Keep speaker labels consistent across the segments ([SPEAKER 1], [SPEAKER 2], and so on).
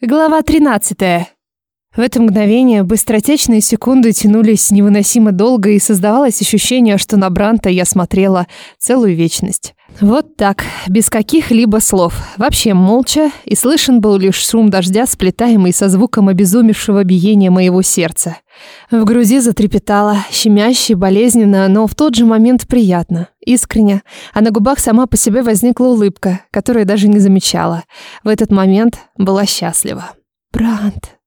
[SPEAKER 1] Глава 13. В это мгновение быстротечные секунды тянулись невыносимо долго, и создавалось ощущение, что на Бранта я смотрела целую вечность. Вот так, без каких-либо слов, вообще молча, и слышен был лишь шум дождя, сплетаемый со звуком обезумевшего биения моего сердца. В груди затрепетало, щемяще, болезненно, но в тот же момент приятно, искренне, а на губах сама по себе возникла улыбка, которую даже не замечала. В этот момент была счастлива. «Брант!»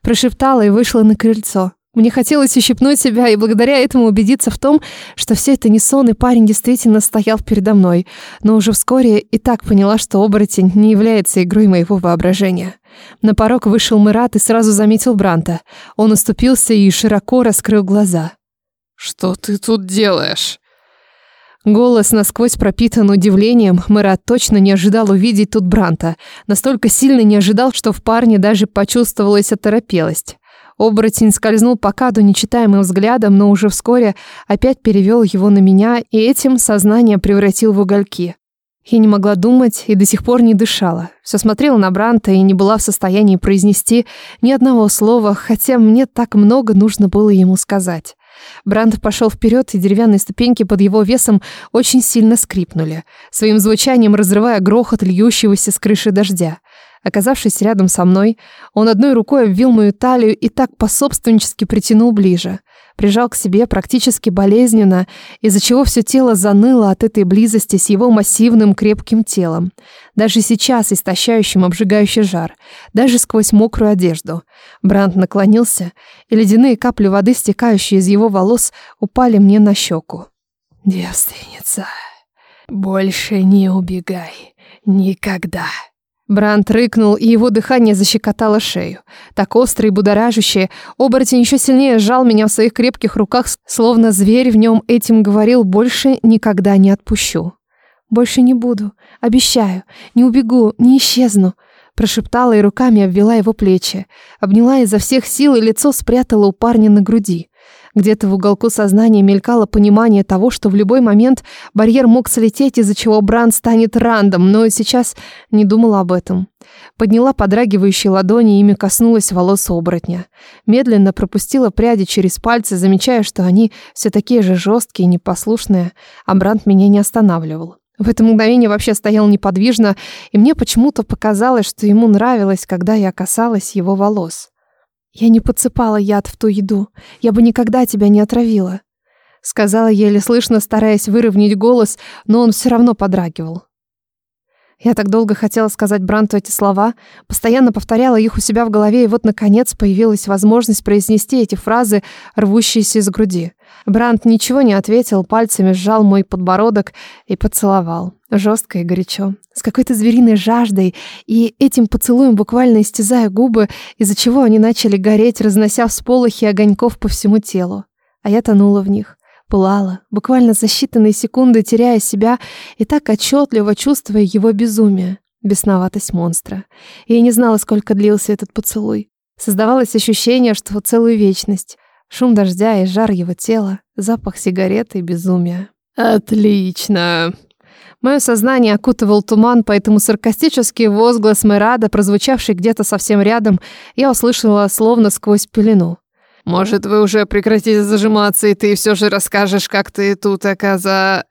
[SPEAKER 1] Прошептала и вышла на крыльцо. Мне хотелось ущипнуть себя и благодаря этому убедиться в том, что все это не сон, и парень действительно стоял передо мной. Но уже вскоре и так поняла, что оборотень не является игрой моего воображения. На порог вышел Мират и сразу заметил Бранта. Он оступился и широко раскрыл глаза.
[SPEAKER 2] «Что ты тут делаешь?»
[SPEAKER 1] Голос насквозь пропитан удивлением. Мират точно не ожидал увидеть тут Бранта. Настолько сильно не ожидал, что в парне даже почувствовалась оторопелость. Оборотень скользнул по каду нечитаемым взглядом, но уже вскоре опять перевел его на меня и этим сознание превратил в угольки. Я не могла думать и до сих пор не дышала. Все смотрела на Бранта и не была в состоянии произнести ни одного слова, хотя мне так много нужно было ему сказать. Бранд пошел вперед, и деревянные ступеньки под его весом очень сильно скрипнули, своим звучанием разрывая грохот льющегося с крыши дождя. Оказавшись рядом со мной, он одной рукой обвил мою талию и так пособственнически притянул ближе — прижал к себе практически болезненно, из-за чего все тело заныло от этой близости с его массивным крепким телом, даже сейчас истощающим обжигающий жар, даже сквозь мокрую одежду. Бранд наклонился, и ледяные капли воды, стекающие из его волос, упали мне на щеку.
[SPEAKER 2] «Девственница, больше не убегай. Никогда!»
[SPEAKER 1] Брант рыкнул, и его дыхание защекотало шею. Так острый и будоражащее, оборотень еще сильнее сжал меня в своих крепких руках, словно зверь в нем этим говорил «больше никогда не отпущу». «Больше не буду, обещаю, не убегу, не исчезну», прошептала и руками обвела его плечи, обняла изо всех сил и лицо спрятала у парня на груди. Где-то в уголку сознания мелькало понимание того, что в любой момент барьер мог слететь, из-за чего Бран станет рандом, но сейчас не думала об этом. Подняла подрагивающие ладони и ими коснулась волос оборотня. Медленно пропустила пряди через пальцы, замечая, что они все такие же жесткие и непослушные, а Брант меня не останавливал. В это мгновение вообще стоял неподвижно, и мне почему-то показалось, что ему нравилось, когда я касалась его волос. «Я не подсыпала яд в ту еду. Я бы никогда тебя не отравила», — сказала еле слышно, стараясь выровнять голос, но он все равно подрагивал. Я так долго хотела сказать Бранту эти слова, постоянно повторяла их у себя в голове, и вот, наконец, появилась возможность произнести эти фразы, рвущиеся из груди. Брант ничего не ответил, пальцами сжал мой подбородок и поцеловал. Жестко и горячо. С какой-то звериной жаждой. И этим поцелуем буквально истязая губы, из-за чего они начали гореть, разнося всполохи огоньков по всему телу. А я тонула в них пылала, буквально за считанные секунды теряя себя и так отчетливо чувствуя его безумие, бесноватость монстра. Я не знала, сколько длился этот поцелуй. Создавалось ощущение, что целую вечность. Шум дождя и жар его тела, запах сигареты и безумие.
[SPEAKER 2] «Отлично!»
[SPEAKER 1] Мое сознание окутывал туман, поэтому саркастический возглас Мерада, прозвучавший где-то совсем рядом, я услышала словно сквозь пелену.
[SPEAKER 2] Может, вы уже прекратите зажиматься, и ты все же расскажешь, как ты тут оказа...»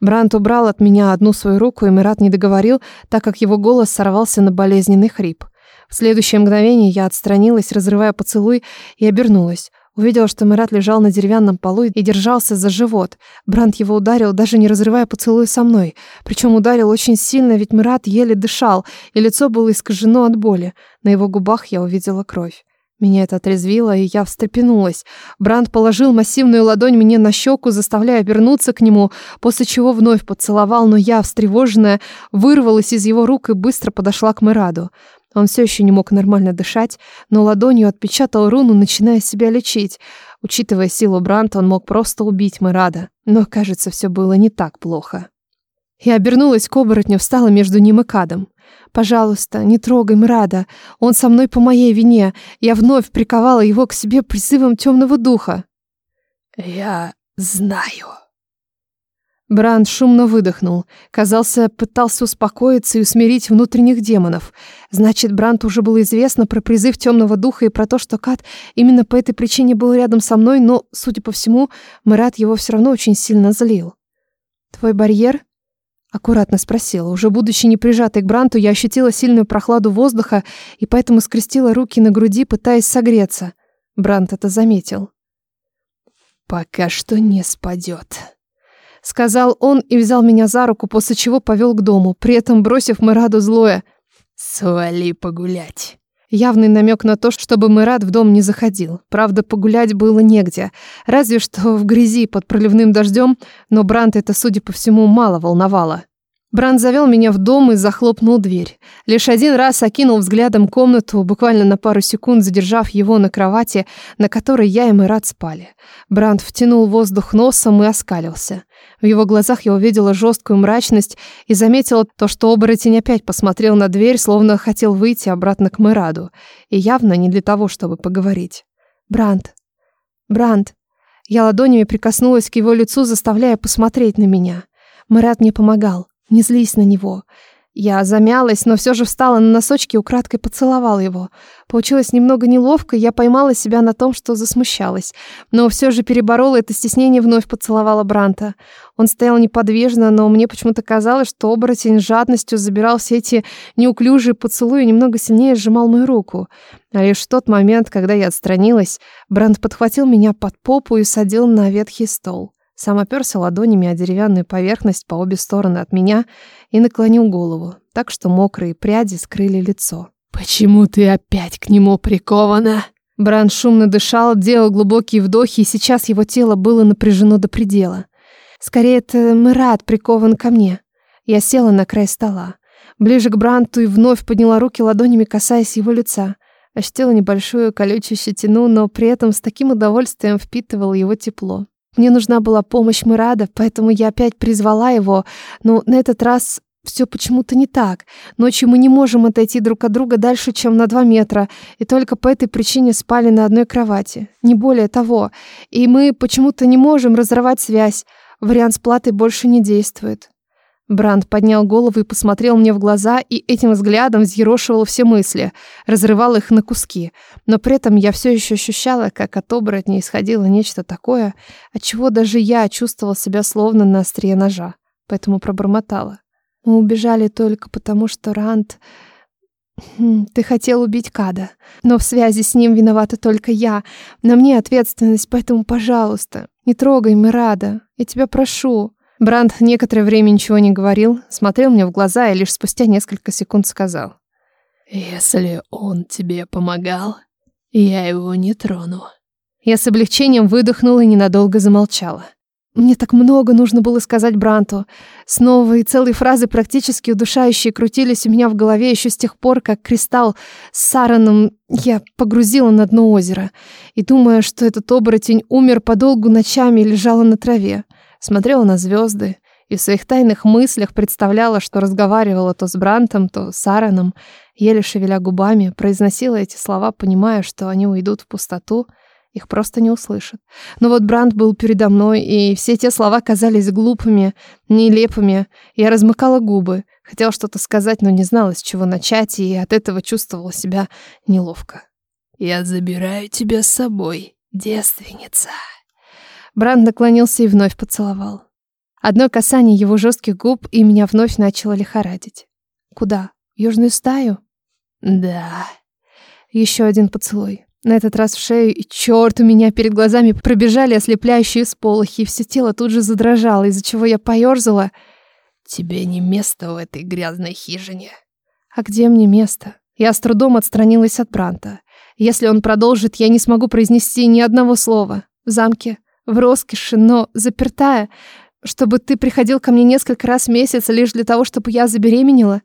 [SPEAKER 1] Брант убрал от меня одну свою руку, и Мират не договорил, так как его голос сорвался на болезненный хрип. В следующее мгновение я отстранилась, разрывая поцелуй, и обернулась. Увидела, что Мират лежал на деревянном полу и держался за живот. Брант его ударил, даже не разрывая поцелуй со мной. Причем ударил очень сильно, ведь Мират еле дышал, и лицо было искажено от боли. На его губах я увидела кровь. Меня это отрезвило, и я встрепенулась. Бранд положил массивную ладонь мне на щеку, заставляя вернуться к нему, после чего вновь поцеловал, но я, встревоженная, вырвалась из его рук и быстро подошла к Мераду. Он все еще не мог нормально дышать, но ладонью отпечатал руну, начиная себя лечить. Учитывая силу Бранта, он мог просто убить Мерада. Но, кажется, все было не так плохо. Я обернулась к оборотню, встала между ним и Кадом. «Пожалуйста, не трогай Мрада. Он со мной по моей вине. Я вновь приковала его к себе призывом темного духа».
[SPEAKER 2] «Я знаю».
[SPEAKER 1] Бранд шумно выдохнул. Казался, пытался успокоиться и усмирить внутренних демонов. Значит, Бранд уже было известно про призыв темного духа и про то, что Кат именно по этой причине был рядом со мной, но, судя по всему, Мрад его все равно очень сильно злил. «Твой барьер?» Аккуратно спросила, уже будучи не прижатой к Бранту, я ощутила сильную прохладу воздуха и поэтому скрестила руки на груди, пытаясь согреться. Брант это заметил.
[SPEAKER 2] «Пока что не спадет», —
[SPEAKER 1] сказал он и взял меня за руку, после чего повел к дому, при этом бросив Мараду злое.
[SPEAKER 2] «Свали погулять».
[SPEAKER 1] Явный намек на то, чтобы Мират в дом не заходил. Правда, погулять было негде. Разве что в грязи под проливным дождем, но Брант это, судя по всему, мало волновало. Бранд завел меня в дом и захлопнул дверь. Лишь один раз окинул взглядом комнату, буквально на пару секунд задержав его на кровати, на которой я и Мират спали. Бранд втянул воздух носом и оскалился. В его глазах я увидела жесткую мрачность и заметила то, что оборотень опять посмотрел на дверь, словно хотел выйти обратно к Мираду. И явно не для того, чтобы поговорить. «Бранд! Бранд!» Я ладонями прикоснулась к его лицу, заставляя посмотреть на меня. Мират не помогал. Не злись на него. Я замялась, но все же встала на носочки и украдкой поцеловала его. Получилось немного неловко, я поймала себя на том, что засмущалась. Но все же переборола это стеснение, вновь поцеловала Бранта. Он стоял неподвижно, но мне почему-то казалось, что оборотень жадностью забирал все эти неуклюжие поцелуи и немного сильнее сжимал мою руку. А лишь в тот момент, когда я отстранилась, Брант подхватил меня под попу и садил на ветхий стол. Сам оперся ладонями о деревянную поверхность по обе стороны от меня и наклонил голову, так что мокрые пряди скрыли лицо.
[SPEAKER 2] «Почему ты опять к нему прикована?»
[SPEAKER 1] Бран шумно дышал, делал глубокие вдохи, и сейчас его тело было напряжено до предела. Скорее, это Мират прикован ко мне. Я села на край стола. Ближе к Бранту и вновь подняла руки ладонями, касаясь его лица. А Ощутила небольшую колючую щетину, но при этом с таким удовольствием впитывала его тепло. Мне нужна была помощь Мурада, поэтому я опять призвала его, но на этот раз все почему-то не так. Ночью мы не можем отойти друг от друга дальше, чем на два метра, и только по этой причине спали на одной кровати. Не более того. И мы почему-то не можем разорвать связь. Вариант с платой больше не действует. Бранд поднял голову и посмотрел мне в глаза, и этим взглядом взъерошивал все мысли, разрывал их на куски. Но при этом я все еще ощущала, как от оборотня исходило нечто такое, от чего даже я чувствовала себя словно на острие ножа. Поэтому пробормотала. Мы убежали только потому, что Ранд... Хм, «Ты хотел убить Када, но в связи с ним виновата только я. На мне ответственность, поэтому, пожалуйста, не трогай Мирада. Я тебя прошу, Бранд некоторое время ничего не говорил, смотрел мне в глаза и лишь спустя несколько секунд сказал.
[SPEAKER 2] «Если он тебе помогал, я его не трону».
[SPEAKER 1] Я с облегчением выдохнула и ненадолго замолчала. Мне так много нужно было сказать Бранту. Снова и целые фразы практически удушающие крутились у меня в голове еще с тех пор, как кристалл с Сараном я погрузила на дно озера. И думая, что этот оборотень умер подолгу ночами и лежала на траве смотрела на звезды и в своих тайных мыслях представляла, что разговаривала то с Брантом, то с Араном, еле шевеля губами, произносила эти слова, понимая, что они уйдут в пустоту, их просто не услышат. Но вот Брант был передо мной, и все те слова казались глупыми, нелепыми. Я размыкала губы, хотела что-то сказать, но не знала, с чего начать, и от этого чувствовала себя неловко.
[SPEAKER 2] «Я забираю тебя с собой, девственница!»
[SPEAKER 1] Бранд наклонился и вновь поцеловал. Одно касание его жестких губ, и меня вновь начало лихорадить. Куда? Южную стаю?
[SPEAKER 2] Да.
[SPEAKER 1] Еще один поцелуй. На этот раз в шею, и черт, у меня перед глазами пробежали ослепляющие сполохи, и все тело тут же задрожало, из-за чего я поерзала.
[SPEAKER 2] Тебе не место в этой грязной хижине.
[SPEAKER 1] А где мне место? Я с трудом отстранилась от Бранта. Если он продолжит, я не смогу произнести ни одного слова. В замке в роскоши, но запертая, чтобы ты приходил ко мне несколько раз в месяц лишь для того, чтобы я забеременела?»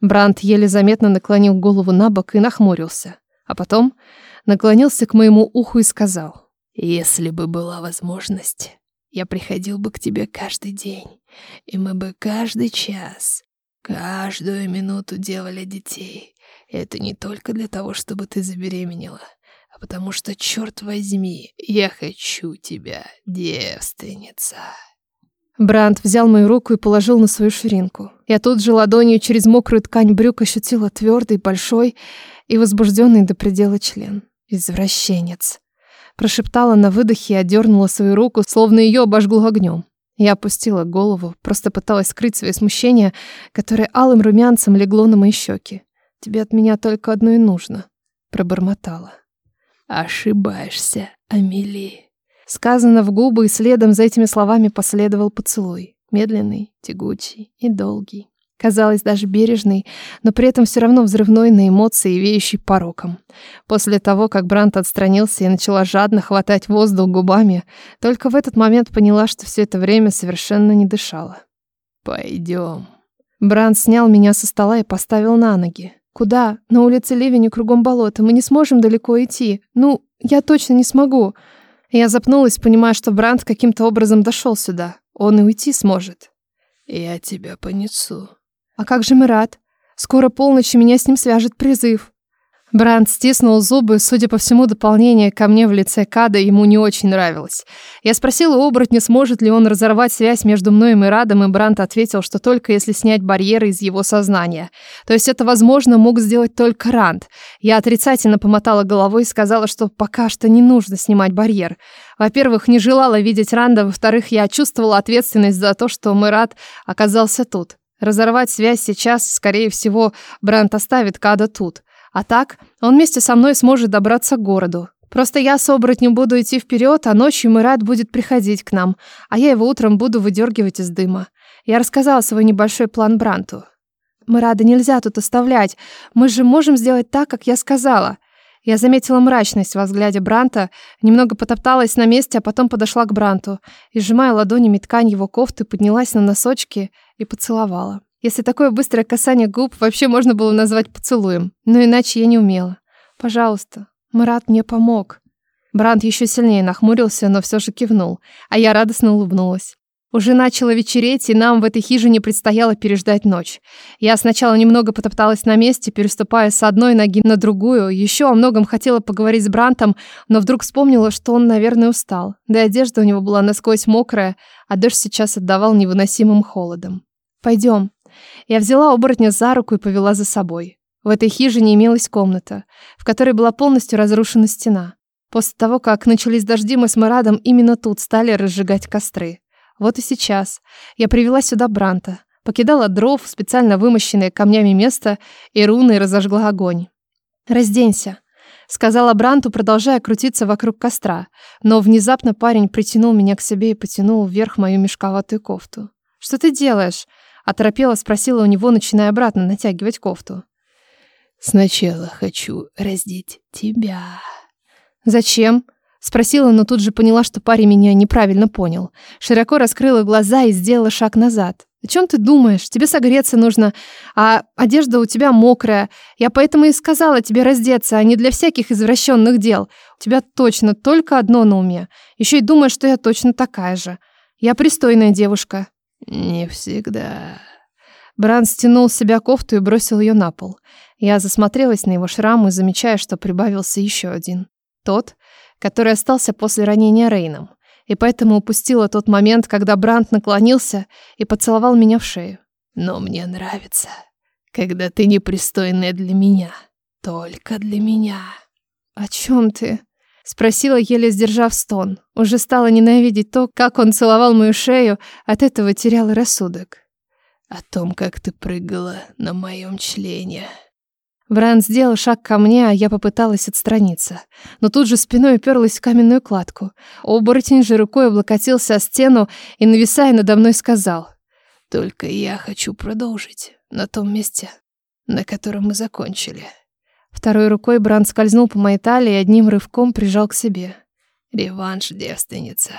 [SPEAKER 1] Бранд еле заметно наклонил голову на бок и нахмурился, а потом наклонился к моему уху и сказал,
[SPEAKER 2] «Если бы была возможность, я приходил бы к тебе каждый день, и мы бы каждый час, каждую минуту делали детей. Это не только для того, чтобы ты забеременела» потому что, черт возьми, я хочу тебя, девственница».
[SPEAKER 1] Бранд взял мою руку и положил на свою ширинку. Я тут же ладонью через мокрую ткань брюк ощутила твердый, большой и возбужденный до предела член. «Извращенец!» Прошептала на выдохе и одернула свою руку, словно ее обожгло огнем. Я опустила голову, просто пыталась скрыть свои смущения, которое алым румянцем легло на мои щеки. «Тебе от меня только одно и нужно», — пробормотала.
[SPEAKER 2] Ошибаешься, Амели.
[SPEAKER 1] Сказано в губы, и следом за этими словами последовал поцелуй. Медленный, тягучий и долгий. Казалось, даже бережный, но при этом все равно взрывной на эмоции, веющий пороком. После того, как Брант отстранился и начала жадно хватать воздух губами, только в этот момент поняла, что все это время совершенно не дышала.
[SPEAKER 2] «Пойдем».
[SPEAKER 1] Брант снял меня со стола и поставил на ноги. Куда? На улице Левини кругом болота. Мы не сможем далеко идти. Ну, я точно не смогу. Я запнулась, понимая, что Бранд каким-то образом дошел сюда. Он и уйти сможет.
[SPEAKER 2] Я тебя понесу.
[SPEAKER 1] А как же Мират? Скоро полночи меня с ним свяжет призыв. Бранд стиснул зубы, судя по всему, дополнение ко мне в лице Када ему не очень нравилось. Я спросила оборотня, сможет ли он разорвать связь между мной и Мирадом, и Бранд ответил, что только если снять барьеры из его сознания. То есть это, возможно, мог сделать только Ранд. Я отрицательно помотала головой и сказала, что пока что не нужно снимать барьер. Во-первых, не желала видеть Ранда, во-вторых, я чувствовала ответственность за то, что Мирад оказался тут. Разорвать связь сейчас, скорее всего, Бранд оставит Када тут. А так, он вместе со мной сможет добраться к городу. Просто я с оборотнем буду идти вперед, а ночью Мират будет приходить к нам, а я его утром буду выдергивать из дыма. Я рассказала свой небольшой план Бранту. Мирада нельзя тут оставлять. Мы же можем сделать так, как я сказала. Я заметила мрачность во взгляде Бранта, немного потопталась на месте, а потом подошла к Бранту и, сжимая ладонями ткань его кофты, поднялась на носочки и поцеловала. Если такое быстрое касание губ вообще можно было назвать поцелуем, но иначе я не умела. Пожалуйста, Марат мне помог. Бранд еще сильнее нахмурился, но все же кивнул, а я радостно улыбнулась. Уже начало вечереть, и нам в этой хижине предстояло переждать ночь. Я сначала немного потопталась на месте, переступая с одной ноги на другую. Еще о многом хотела поговорить с Брантом, но вдруг вспомнила, что он, наверное, устал. Да и одежда у него была насквозь мокрая, а дождь сейчас отдавал невыносимым холодом. «Пойдем», я взяла оборотня за руку и повела за собой. В этой хижине имелась комната, в которой была полностью разрушена стена. После того, как начались дожди, мы с Марадом именно тут стали разжигать костры. Вот и сейчас я привела сюда Бранта, покидала дров, специально вымощенное камнями место, и руны разожгла огонь. «Разденься», — сказала Бранту, продолжая крутиться вокруг костра, но внезапно парень притянул меня к себе и потянул вверх мою мешковатую кофту. «Что ты делаешь?» Оторопела спросила у него, начиная обратно натягивать кофту.
[SPEAKER 2] «Сначала хочу раздеть тебя».
[SPEAKER 1] «Зачем?» Спросила, но тут же поняла, что парень меня неправильно понял. Широко раскрыла глаза и сделала шаг назад. «О чем ты думаешь? Тебе согреться нужно, а одежда у тебя мокрая. Я поэтому и сказала тебе раздеться, а не для всяких извращенных дел. У тебя точно только одно на уме. Еще и думаешь, что я точно такая же. Я пристойная девушка».
[SPEAKER 2] «Не всегда».
[SPEAKER 1] Бран стянул с себя кофту и бросил ее на пол. Я засмотрелась на его шрамы, замечая, что прибавился еще один. Тот, который остался после ранения Рейном. И поэтому упустила тот момент, когда Брант наклонился и поцеловал меня в шею.
[SPEAKER 2] «Но мне нравится, когда ты непристойная для меня. Только для меня».
[SPEAKER 1] «О чем ты?» Спросила, еле сдержав стон. Уже стала ненавидеть то, как он целовал мою шею, от этого терял рассудок.
[SPEAKER 2] «О том, как ты прыгала на моем члене».
[SPEAKER 1] Вран сделал шаг ко мне, а я попыталась отстраниться. Но тут же спиной уперлась в каменную кладку. Оборотень же рукой облокотился о стену и, нависая надо мной, сказал.
[SPEAKER 2] «Только я хочу продолжить на том месте, на котором мы закончили».
[SPEAKER 1] Второй рукой Бранд скользнул по моей талии и одним рывком прижал к себе.
[SPEAKER 2] «Реванш, девственница.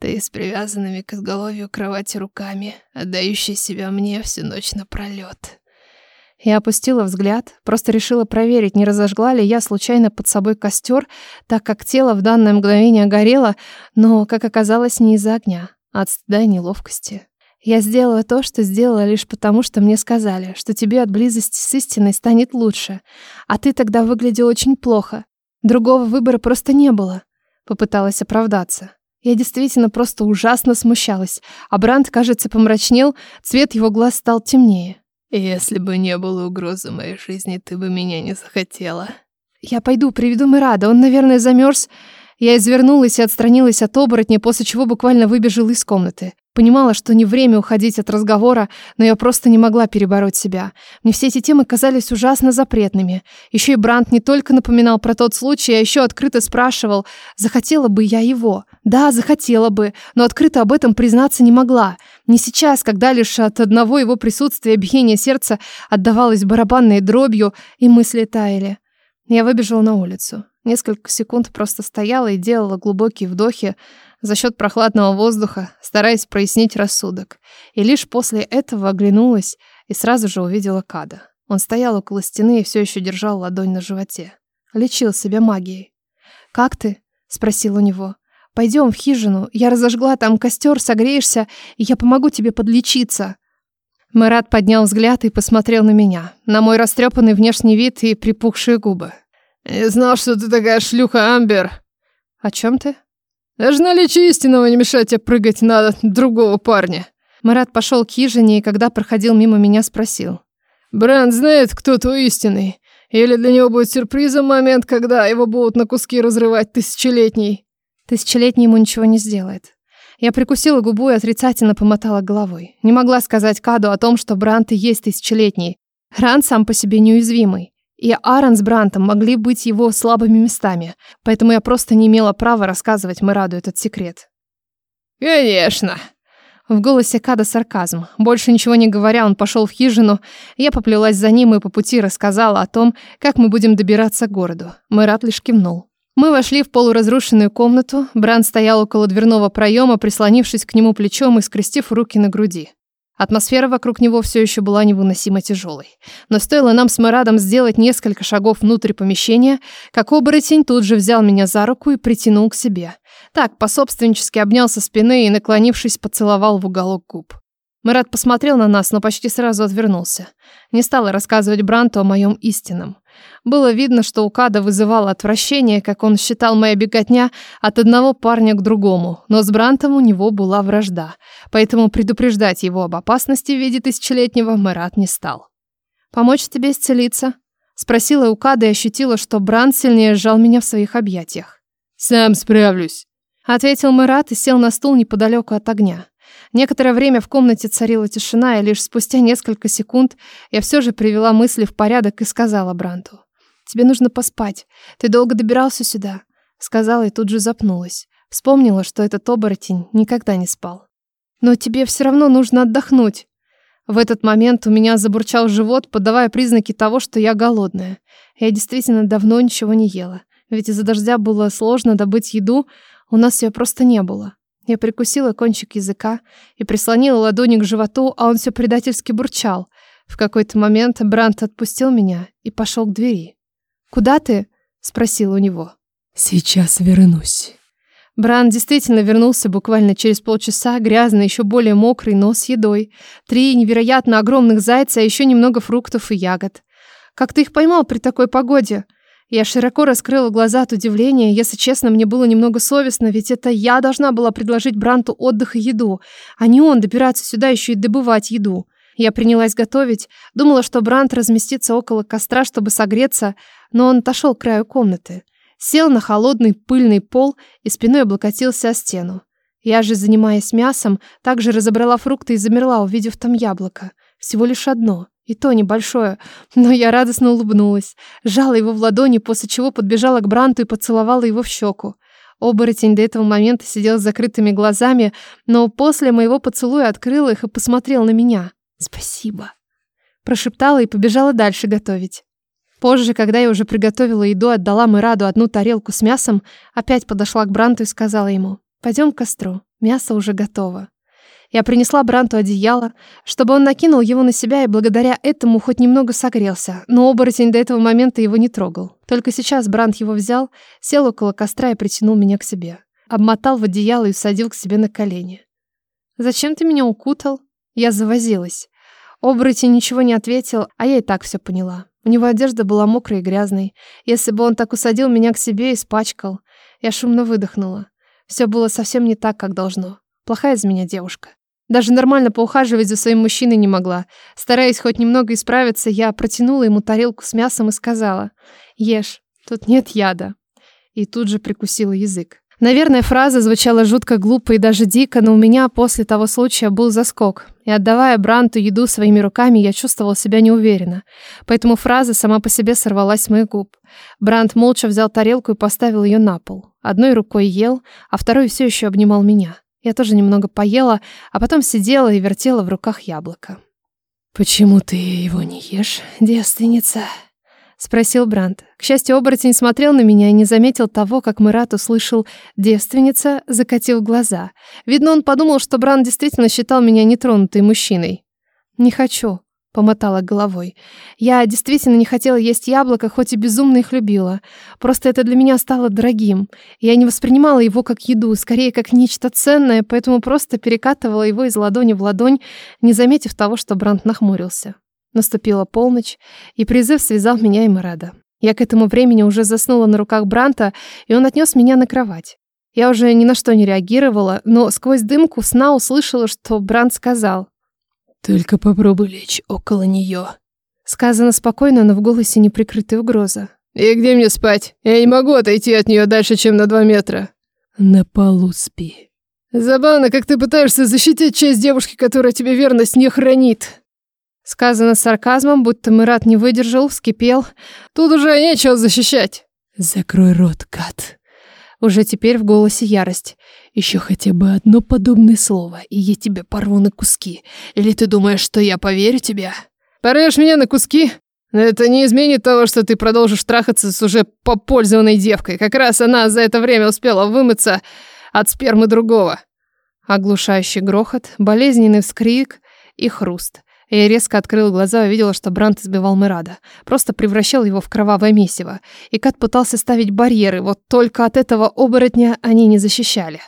[SPEAKER 2] Ты с привязанными к изголовью кровати руками, отдающей себя мне всю ночь напролёт».
[SPEAKER 1] Я опустила взгляд, просто решила проверить, не разожгла ли я случайно под собой костер, так как тело в данное мгновение горело, но, как оказалось, не из-за огня, а от стыда и неловкости. Я сделала то, что сделала лишь потому, что мне сказали, что тебе от близости с истиной станет лучше. А ты тогда выглядел очень плохо. Другого выбора просто не было. Попыталась оправдаться. Я действительно просто ужасно смущалась, а Бранд, кажется, помрачнел, цвет его глаз стал темнее.
[SPEAKER 2] «Если бы не было угрозы моей жизни, ты бы меня не захотела».
[SPEAKER 1] «Я пойду, приведу Мирада, он, наверное, замерз. Я извернулась и отстранилась от оборотня, после чего буквально выбежала из комнаты. Понимала, что не время уходить от разговора, но я просто не могла перебороть себя. Мне все эти темы казались ужасно запретными. Еще и Брант не только напоминал про тот случай, а еще открыто спрашивал, захотела бы я его. Да, захотела бы, но открыто об этом признаться не могла. Не сейчас, когда лишь от одного его присутствия биение сердца отдавалось барабанной дробью, и мысли таяли. Я выбежала на улицу. Несколько секунд просто стояла и делала глубокие вдохи, за счет прохладного воздуха, стараясь прояснить рассудок, и лишь после этого оглянулась и сразу же увидела Када. Он стоял около стены и все еще держал ладонь на животе. Лечил себя магией. «Как ты?» — спросил у него. «Пойдем в хижину. Я разожгла там костер, согреешься, и я помогу тебе подлечиться». Мэрат поднял взгляд и посмотрел на меня, на мой растрепанный внешний вид и припухшие губы.
[SPEAKER 2] «Не знал, что ты такая шлюха, Амбер!»
[SPEAKER 1] «О чем ты?»
[SPEAKER 2] Даже наличие истинного не мешает тебе прыгать на другого парня.
[SPEAKER 1] Марат пошел к хижине и, когда проходил мимо меня, спросил.
[SPEAKER 2] Бранд знает, кто твой истинный. Или для него будет сюрпризом момент, когда его будут на куски разрывать тысячелетний.
[SPEAKER 1] Тысячелетний ему ничего не сделает. Я прикусила губу и отрицательно помотала головой. Не могла сказать Каду о том, что Брант и есть тысячелетний. Ран сам по себе неуязвимый. И Аарон с Брантом могли быть его слабыми местами, поэтому я просто не имела права рассказывать Мэраду этот секрет.
[SPEAKER 2] «Конечно!»
[SPEAKER 1] В голосе Када сарказм. Больше ничего не говоря, он пошел в хижину. Я поплелась за ним и по пути рассказала о том, как мы будем добираться к городу. Мэрат лишь кивнул. Мы вошли в полуразрушенную комнату. Бран стоял около дверного проема, прислонившись к нему плечом и скрестив руки на груди. Атмосфера вокруг него все еще была невыносимо тяжелой. Но стоило нам с Марадом сделать несколько шагов внутрь помещения, как оборотень тут же взял меня за руку и притянул к себе. Так, пособственнически обнял со спины и, наклонившись, поцеловал в уголок губ. Марат посмотрел на нас, но почти сразу отвернулся. Не стала рассказывать Бранту о моем истинном. Было видно, что у Када вызывало отвращение, как он считал моя беготня от одного парня к другому, но с Брантом у него была вражда, поэтому предупреждать его об опасности в виде тысячелетнего Мэрат не стал. «Помочь тебе исцелиться?» — спросила у Када и ощутила, что Брант сильнее сжал меня в своих объятиях.
[SPEAKER 2] «Сам справлюсь», —
[SPEAKER 1] ответил Мэрат и сел на стул неподалеку от огня. Некоторое время в комнате царила тишина, и лишь спустя несколько секунд я все же привела мысли в порядок и сказала Бранту. «Тебе нужно поспать. Ты долго добирался сюда», — сказала и тут же запнулась. Вспомнила, что этот оборотень никогда не спал. «Но тебе все равно нужно отдохнуть». В этот момент у меня забурчал живот, подавая признаки того, что я голодная. Я действительно давно ничего не ела, ведь из-за дождя было сложно добыть еду, у нас ее просто не было. Я прикусила кончик языка и прислонила ладони к животу, а он все предательски бурчал. В какой-то момент Брант отпустил меня и пошел к двери. «Куда ты?» – спросила у него.
[SPEAKER 2] «Сейчас вернусь».
[SPEAKER 1] Бран действительно вернулся буквально через полчаса, грязный, еще более мокрый, но с едой. Три невероятно огромных зайца, а еще немного фруктов и ягод. «Как ты их поймал при такой погоде?» Я широко раскрыла глаза от удивления. Если честно, мне было немного совестно, ведь это я должна была предложить Бранту отдых и еду, а не он добираться сюда еще и добывать еду. Я принялась готовить, думала, что Брант разместится около костра, чтобы согреться, но он отошел к краю комнаты. Сел на холодный пыльный пол и спиной облокотился о стену. Я же, занимаясь мясом, также разобрала фрукты и замерла, увидев там яблоко. Всего лишь одно — и то небольшое, но я радостно улыбнулась, сжала его в ладони, после чего подбежала к Бранту и поцеловала его в щеку. Оборотень до этого момента сидел с закрытыми глазами, но после моего поцелуя открыл их и посмотрел на меня. «Спасибо», — прошептала и побежала дальше готовить. Позже, когда я уже приготовила еду, отдала Мираду одну тарелку с мясом, опять подошла к Бранту и сказала ему, «Пойдем к костру, мясо уже готово». Я принесла Бранту одеяло, чтобы он накинул его на себя и благодаря этому хоть немного согрелся, но оборотень до этого момента его не трогал. Только сейчас Брант его взял, сел около костра и притянул меня к себе. Обмотал в одеяло и усадил к себе на колени. «Зачем ты меня укутал?» Я завозилась. Оборотень ничего не ответил, а я и так все поняла. У него одежда была мокрая и грязной. Если бы он так усадил меня к себе, и испачкал. Я шумно выдохнула. Все было совсем не так, как должно. Плохая из меня девушка. Даже нормально поухаживать за своим мужчиной не могла. Стараясь хоть немного исправиться, я протянула ему тарелку с мясом и сказала «Ешь, тут нет яда». И тут же прикусила язык. Наверное, фраза звучала жутко глупо и даже дико, но у меня после того случая был заскок. И отдавая Бранту еду своими руками, я чувствовала себя неуверенно. Поэтому фраза сама по себе сорвалась с моих губ. Брант молча взял тарелку и поставил ее на пол. Одной рукой ел, а второй все еще обнимал меня. Я тоже немного поела, а потом сидела и вертела в руках яблоко.
[SPEAKER 2] «Почему ты его не ешь, девственница?»
[SPEAKER 1] — спросил Бранд. К счастью, оборотень смотрел на меня и не заметил того, как Мират услышал «девственница», закатил глаза. Видно, он подумал, что Бранд действительно считал меня нетронутой мужчиной. «Не хочу», — помотала головой. «Я действительно не хотела есть яблоко, хоть и безумно их любила. Просто это для меня стало дорогим. Я не воспринимала его как еду, скорее как нечто ценное, поэтому просто перекатывала его из ладони в ладонь, не заметив того, что Брант нахмурился. Наступила полночь, и призыв связал меня и Марада. Я к этому времени уже заснула на руках Бранта, и он отнес меня на кровать. Я уже ни на что не реагировала, но сквозь дымку сна услышала, что Брант сказал.
[SPEAKER 2] «Только попробуй лечь около нее».
[SPEAKER 1] Сказано спокойно, но в голосе неприкрытая угроза.
[SPEAKER 3] «И где мне спать? Я не могу отойти от нее дальше, чем на два метра».
[SPEAKER 2] «На полу спи».
[SPEAKER 3] «Забавно, как ты пытаешься защитить честь девушки, которая тебе верность не хранит».
[SPEAKER 1] Сказано с сарказмом, будто Мират не выдержал, вскипел.
[SPEAKER 3] «Тут уже нечего защищать».
[SPEAKER 2] «Закрой рот, Кат.
[SPEAKER 1] Уже теперь в голосе ярость.
[SPEAKER 2] Еще хотя бы одно подобное слово, и я тебя порву на куски. Или ты думаешь, что я поверю тебе?
[SPEAKER 3] Порвешь меня на куски? Но это не изменит того, что ты продолжишь трахаться с уже попользованной девкой. Как раз она за это время успела вымыться от спермы другого.
[SPEAKER 1] Оглушающий грохот, болезненный вскрик и хруст. Я резко открыл глаза и увидела, что Брант избивал Мерада. Просто превращал его в кровавое месиво. И Кат пытался ставить барьеры, вот только от этого оборотня они не защищали.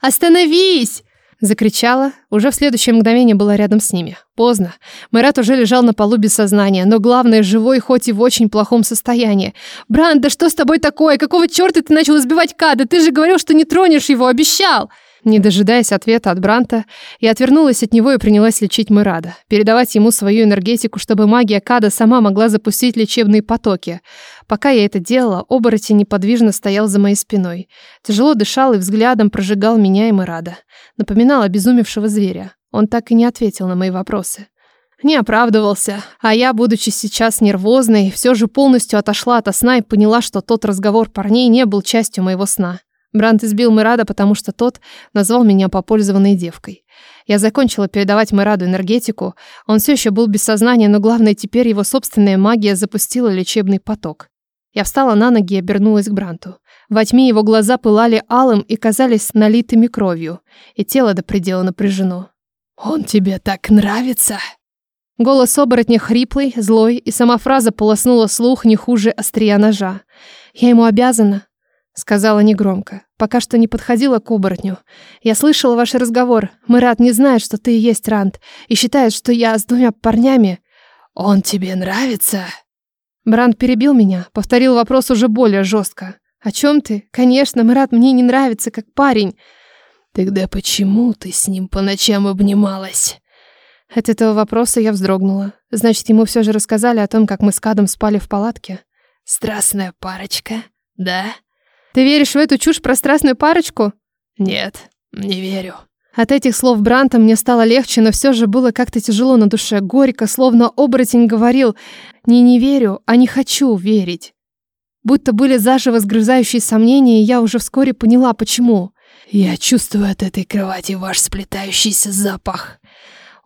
[SPEAKER 1] «Остановись!» Закричала. Уже в следующее мгновение была рядом с ними. Поздно. Марат уже лежал на полу без сознания, но главное, живой, хоть и в очень плохом состоянии. «Бран, да что с тобой такое? Какого черта ты начал избивать Када? Ты же говорил, что не тронешь его, обещал!» Не дожидаясь ответа от Бранта, я отвернулась от него и принялась лечить Мурада, передавать ему свою энергетику, чтобы магия Када сама могла запустить лечебные потоки. Пока я это делала, оборотень неподвижно стоял за моей спиной. Тяжело дышал и взглядом прожигал меня и Мурада. Напоминал обезумевшего зверя. Он так и не ответил на мои вопросы. Не оправдывался, а я, будучи сейчас нервозной, все же полностью отошла от сна и поняла, что тот разговор парней не был частью моего сна. Брант избил Мирада, потому что тот назвал меня попользованной девкой. Я закончила передавать Мираду энергетику, он все еще был без сознания, но главное, теперь его собственная магия запустила лечебный поток. Я встала на ноги и обернулась к Бранту. Во тьме его глаза пылали алым и казались налитыми кровью, и тело до предела напряжено.
[SPEAKER 2] «Он тебе так нравится!»
[SPEAKER 1] Голос оборотня хриплый, злой, и сама фраза полоснула слух не хуже острия ножа. «Я ему обязана сказала негромко, пока что не подходила к оборотню. «Я слышала ваш разговор. Мират не знает, что ты и есть Рант, и считает, что я с двумя парнями».
[SPEAKER 2] «Он тебе нравится?»
[SPEAKER 1] Бранд перебил меня, повторил вопрос уже более жестко. «О чем ты? Конечно, Мират мне не нравится, как парень».
[SPEAKER 2] «Тогда почему ты с ним по ночам обнималась?»
[SPEAKER 1] От этого вопроса я вздрогнула. Значит, ему все же рассказали о том, как мы с Кадом спали в палатке.
[SPEAKER 2] «Страстная парочка, да?»
[SPEAKER 1] Ты веришь в эту чушь про страстную парочку?
[SPEAKER 2] Нет, не верю.
[SPEAKER 1] От этих слов Бранта мне стало легче, но все же было как-то тяжело на душе, горько, словно оборотень говорил «не не верю, а не хочу верить». Будто были заживо сгрызающие сомнения, и я уже вскоре поняла, почему.
[SPEAKER 2] «Я чувствую от этой кровати ваш сплетающийся запах»,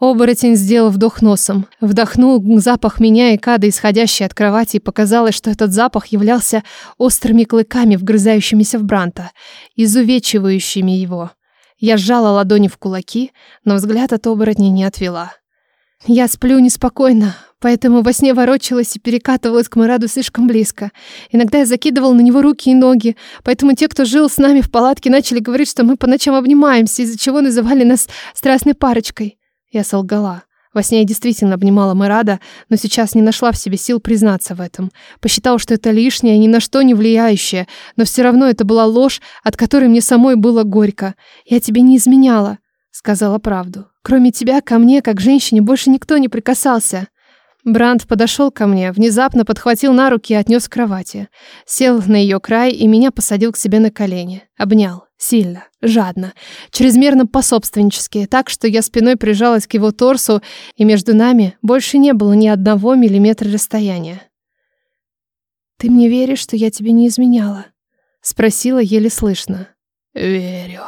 [SPEAKER 1] Оборотень, сделал вдох носом, вдохнул запах меня и кады, исходящий от кровати, и показалось, что этот запах являлся острыми клыками, вгрызающимися в Бранта, изувечивающими его. Я сжала ладони в кулаки, но взгляд от оборотня не отвела. Я сплю неспокойно, поэтому во сне ворочалась и перекатывалась к Мараду слишком близко. Иногда я закидывала на него руки и ноги, поэтому те, кто жил с нами в палатке, начали говорить, что мы по ночам обнимаемся, из-за чего называли нас страстной парочкой. Я солгала. Во сне я действительно обнимала Марада, но сейчас не нашла в себе сил признаться в этом. Посчитала, что это лишнее, ни на что не влияющее, но все равно это была ложь, от которой мне самой было горько. Я тебе не изменяла, сказала правду. Кроме тебя, ко мне, как женщине, больше никто не прикасался. Бранд подошел ко мне, внезапно подхватил на руки и отнес к кровати. Сел на ее край и меня посадил к себе на колени. Обнял. Сильно, жадно, чрезмерно пособственнически, так что я спиной прижалась к его торсу, и между нами больше не было ни одного миллиметра расстояния. «Ты мне веришь, что я тебе не изменяла?» — спросила еле слышно.
[SPEAKER 2] «Верю».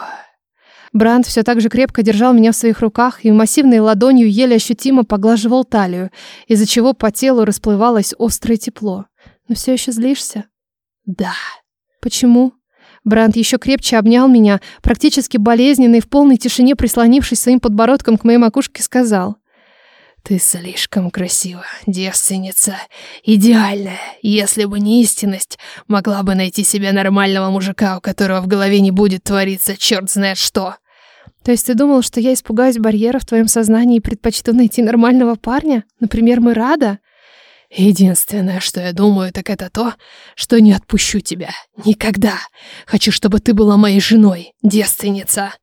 [SPEAKER 1] Бранд все так же крепко держал меня в своих руках и массивной ладонью еле ощутимо поглаживал талию, из-за чего по телу расплывалось острое тепло. «Но все еще злишься?»
[SPEAKER 2] «Да».
[SPEAKER 1] «Почему?» Бранд еще крепче обнял меня, практически болезненный, в полной тишине прислонившись своим подбородком к моей макушке, сказал.
[SPEAKER 2] «Ты слишком красива, девственница, идеальная. Если бы не истинность, могла бы найти себе нормального мужика, у которого в голове не будет твориться черт знает что».
[SPEAKER 1] То есть ты думал, что я испугаюсь барьера в твоем сознании и предпочту найти нормального парня? Например, мы рада?
[SPEAKER 2] Единственное, что я думаю, так это то, что не отпущу тебя. Никогда. Хочу, чтобы ты была моей женой, девственница.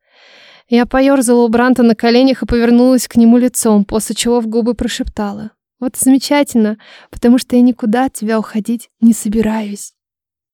[SPEAKER 1] Я поёрзала у Бранта на коленях и повернулась к нему лицом, после чего в губы прошептала. Вот замечательно, потому что я никуда от тебя уходить не собираюсь.